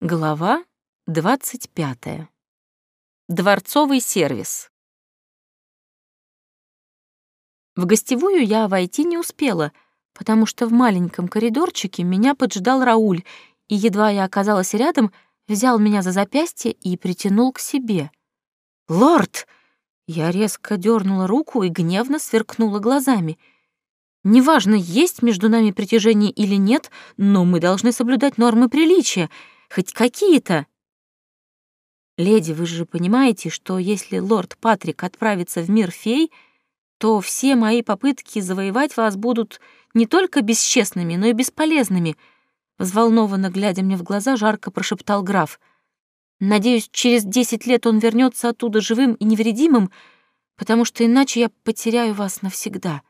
Глава 25. Дворцовый сервис. В гостевую я войти не успела, потому что в маленьком коридорчике меня поджидал Рауль, и едва я оказалась рядом, взял меня за запястье и притянул к себе. «Лорд!» Я резко дернула руку и гневно сверкнула глазами. «Неважно, есть между нами притяжение или нет, но мы должны соблюдать нормы приличия», Хоть какие-то. Леди, вы же понимаете, что если лорд Патрик отправится в мир фей, то все мои попытки завоевать вас будут не только бесчестными, но и бесполезными, взволнованно глядя мне в глаза, жарко прошептал граф. Надеюсь, через десять лет он вернется оттуда живым и невредимым, потому что иначе я потеряю вас навсегда.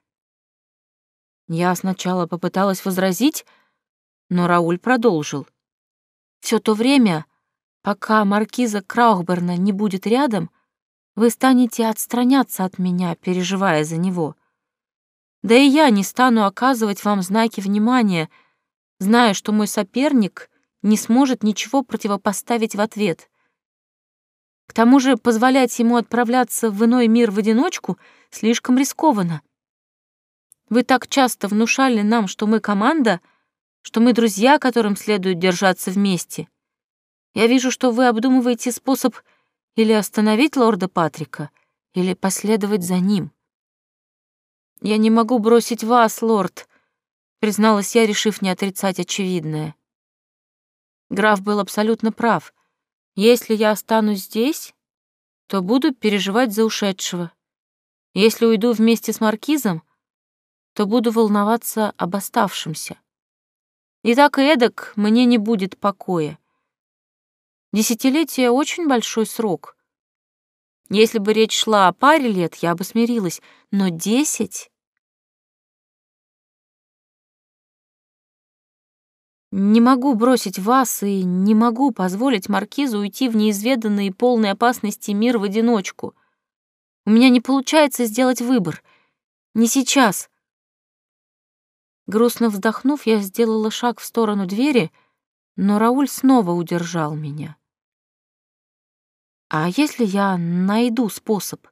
Я сначала попыталась возразить, но Рауль продолжил. Все то время, пока маркиза Краухберна не будет рядом, вы станете отстраняться от меня, переживая за него. Да и я не стану оказывать вам знаки внимания, зная, что мой соперник не сможет ничего противопоставить в ответ. К тому же позволять ему отправляться в иной мир в одиночку слишком рискованно. Вы так часто внушали нам, что мы команда — что мы друзья, которым следует держаться вместе. Я вижу, что вы обдумываете способ или остановить лорда Патрика, или последовать за ним. Я не могу бросить вас, лорд, призналась я, решив не отрицать очевидное. Граф был абсолютно прав. Если я останусь здесь, то буду переживать за ушедшего. Если уйду вместе с маркизом, то буду волноваться об оставшемся. И так и эдак мне не будет покоя. Десятилетие — очень большой срок. Если бы речь шла о паре лет, я бы смирилась, но десять... Не могу бросить вас и не могу позволить Маркизу уйти в неизведанный и полной опасности мир в одиночку. У меня не получается сделать выбор. Не сейчас. Грустно вздохнув, я сделала шаг в сторону двери, но Рауль снова удержал меня. А если я найду способ?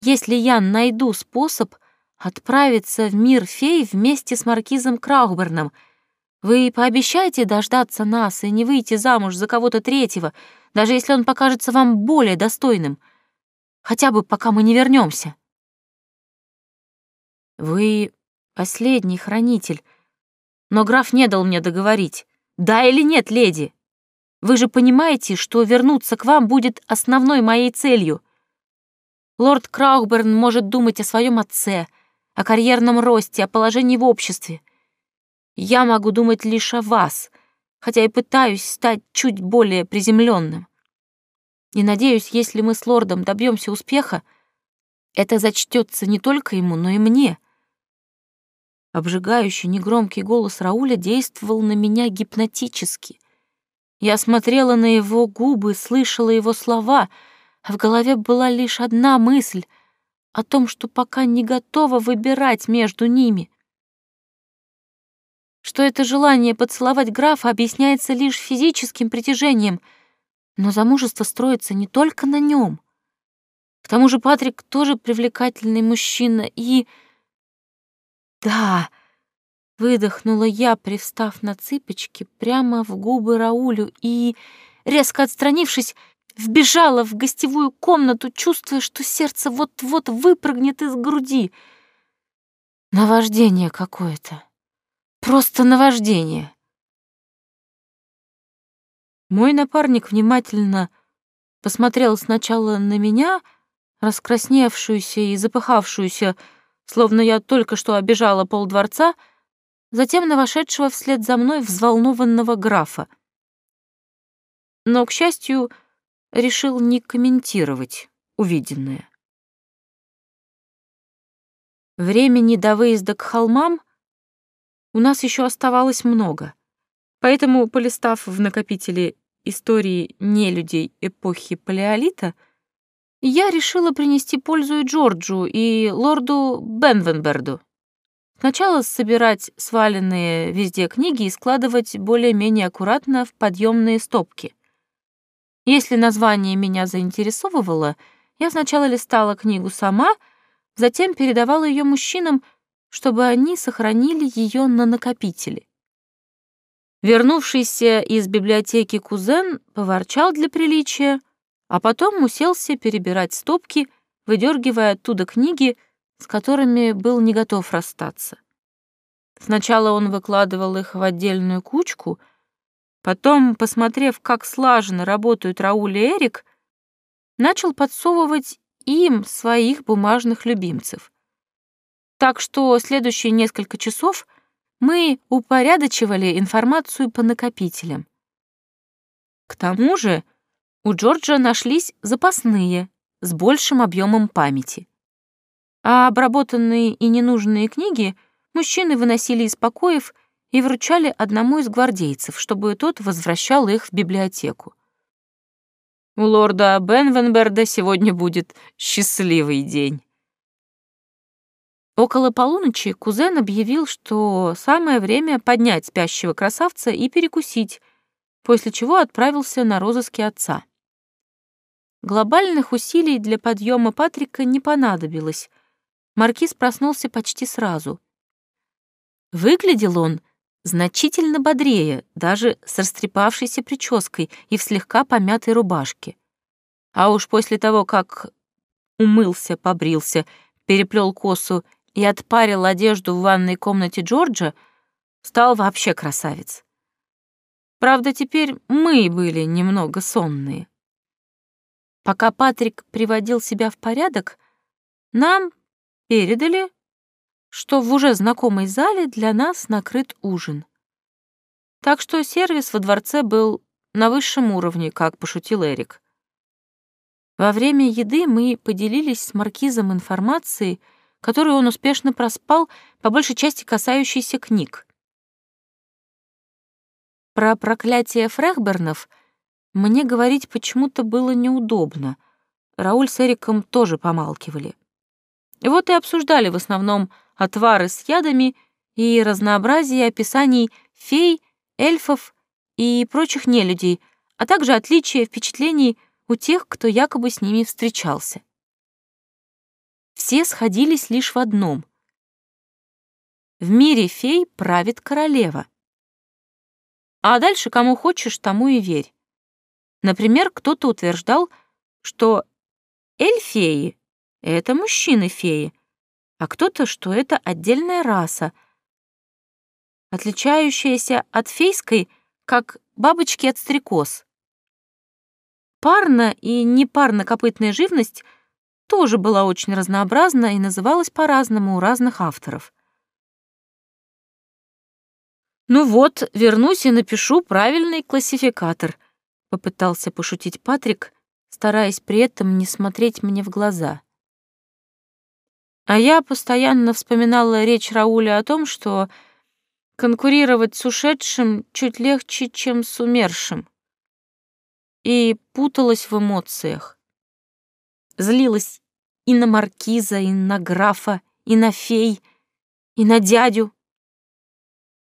Если я найду способ отправиться в мир фей вместе с маркизом Краухберном, вы пообещаете дождаться нас и не выйти замуж за кого-то третьего, даже если он покажется вам более достойным, хотя бы пока мы не вернемся. Вы Последний хранитель. Но граф не дал мне договорить. Да или нет, леди? Вы же понимаете, что вернуться к вам будет основной моей целью. Лорд Краухберн может думать о своем отце, о карьерном росте, о положении в обществе. Я могу думать лишь о вас, хотя и пытаюсь стать чуть более приземленным. И надеюсь, если мы с лордом добьемся успеха, это зачтется не только ему, но и мне. Обжигающий негромкий голос Рауля действовал на меня гипнотически. Я смотрела на его губы, слышала его слова, а в голове была лишь одна мысль о том, что пока не готова выбирать между ними. Что это желание поцеловать графа объясняется лишь физическим притяжением, но замужество строится не только на нем. К тому же Патрик тоже привлекательный мужчина и... «Да!» — выдохнула я, привстав на цыпочки прямо в губы Раулю и, резко отстранившись, вбежала в гостевую комнату, чувствуя, что сердце вот-вот выпрыгнет из груди. Наваждение какое-то. Просто наваждение. Мой напарник внимательно посмотрел сначала на меня, раскрасневшуюся и запыхавшуюся, словно я только что обижала полдворца, затем на вошедшего вслед за мной взволнованного графа. Но, к счастью, решил не комментировать увиденное. Времени до выезда к холмам у нас еще оставалось много, поэтому, полистав в накопителе истории нелюдей эпохи Палеолита, я решила принести пользу и Джорджу, и лорду Бенвенберду. Сначала собирать сваленные везде книги и складывать более-менее аккуратно в подъемные стопки. Если название меня заинтересовывало, я сначала листала книгу сама, затем передавала ее мужчинам, чтобы они сохранили ее на накопителе. Вернувшийся из библиотеки кузен поворчал для приличия, а потом уселся перебирать стопки, выдергивая оттуда книги, с которыми был не готов расстаться. Сначала он выкладывал их в отдельную кучку, потом, посмотрев, как слаженно работают Рауль и Эрик, начал подсовывать им своих бумажных любимцев. Так что следующие несколько часов — мы упорядочивали информацию по накопителям. К тому же у Джорджа нашлись запасные с большим объемом памяти. А обработанные и ненужные книги мужчины выносили из покоев и вручали одному из гвардейцев, чтобы тот возвращал их в библиотеку. У лорда Бенвенберда сегодня будет счастливый день. Около полуночи кузен объявил, что самое время поднять спящего красавца и перекусить, после чего отправился на розыски отца. Глобальных усилий для подъема Патрика не понадобилось. Маркиз проснулся почти сразу. Выглядел он значительно бодрее, даже с растрепавшейся прической и в слегка помятой рубашке. А уж после того, как умылся, побрился, переплел косу и отпарил одежду в ванной комнате Джорджа, стал вообще красавец. Правда, теперь мы были немного сонные. Пока Патрик приводил себя в порядок, нам передали, что в уже знакомой зале для нас накрыт ужин. Так что сервис во дворце был на высшем уровне, как пошутил Эрик. Во время еды мы поделились с маркизом информацией, которую он успешно проспал, по большей части касающейся книг. Про проклятие Фрехбернов мне говорить почему-то было неудобно. Рауль с Эриком тоже помалкивали. Вот и обсуждали в основном отвары с ядами и разнообразие описаний фей, эльфов и прочих нелюдей, а также отличия впечатлений у тех, кто якобы с ними встречался все сходились лишь в одном. В мире фей правит королева. А дальше кому хочешь, тому и верь. Например, кто-то утверждал, что эльфеи — это мужчины-феи, а кто-то, что это отдельная раса, отличающаяся от фейской, как бабочки от стрекоз. Парно- и непарнокопытная живность — тоже была очень разнообразна и называлась по-разному у разных авторов. «Ну вот, вернусь и напишу правильный классификатор», — попытался пошутить Патрик, стараясь при этом не смотреть мне в глаза. А я постоянно вспоминала речь Рауля о том, что конкурировать с ушедшим чуть легче, чем с умершим. И путалась в эмоциях. Злилась и на маркиза, и на графа, и на фей, и на дядю,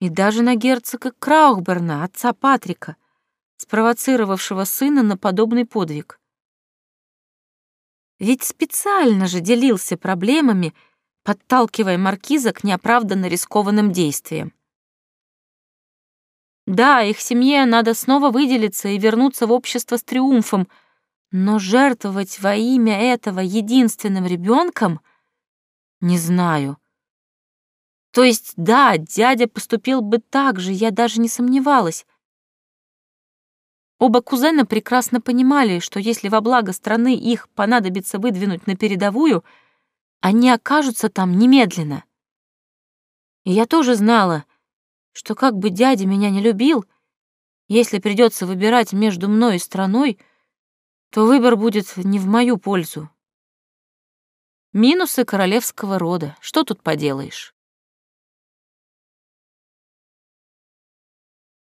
и даже на герцога Краухберна, отца Патрика, спровоцировавшего сына на подобный подвиг. Ведь специально же делился проблемами, подталкивая маркиза к неоправданно рискованным действиям. Да, их семье надо снова выделиться и вернуться в общество с триумфом — но жертвовать во имя этого единственным ребенком не знаю. То есть, да, дядя поступил бы так же, я даже не сомневалась. Оба кузена прекрасно понимали, что если во благо страны их понадобится выдвинуть на передовую, они окажутся там немедленно. И я тоже знала, что как бы дядя меня не любил, если придется выбирать между мной и страной — то выбор будет не в мою пользу. Минусы королевского рода, что тут поделаешь?